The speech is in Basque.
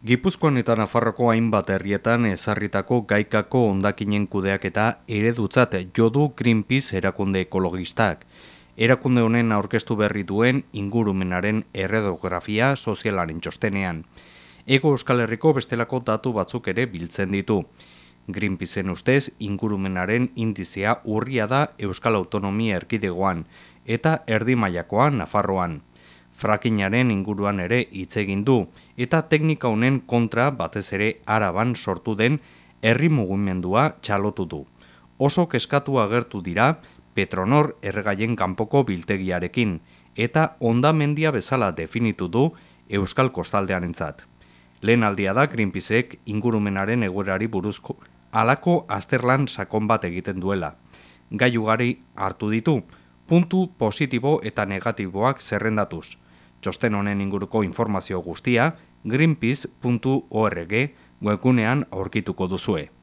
Gipuzkoan eta Nafarroko hainbat herrietan ezarritako gaikako hondakinen kudeaketa eredutzat jodu Greenpeace erakunde ekologistak. Erakunde honen aurkeztu berri duen ingurumenaren erredografia sozialaren txostenean. Ego Euskal Herriko bestelako datu batzuk ere biltzen ditu. Greenpeaceen ustez ingurumenaren indizea urria da Euskal Autonomia erkidegoan eta erdi mailakoa Nafarroan frakinaren inguruan ere hitz egin du eta teknika honen kontra batez ere araban sortu den herri mugimendua txalotu du. Oso keskatu agertu dira Petronor erregaien kanpoko biltegiarekin eta ondamendia bezala definitu du Euskal Kostaldearentzat. Lehen aldia da Greenpeaceek ingurumenaren egoerari buruzko alako azterlan sakon bat egiten duela. Gai ugari hartu ditu, puntu positibo eta negatiboak zerrendatuz. Txosten honen inguruko informazio guztia greenpeace.org webgunean aurkituko duzue.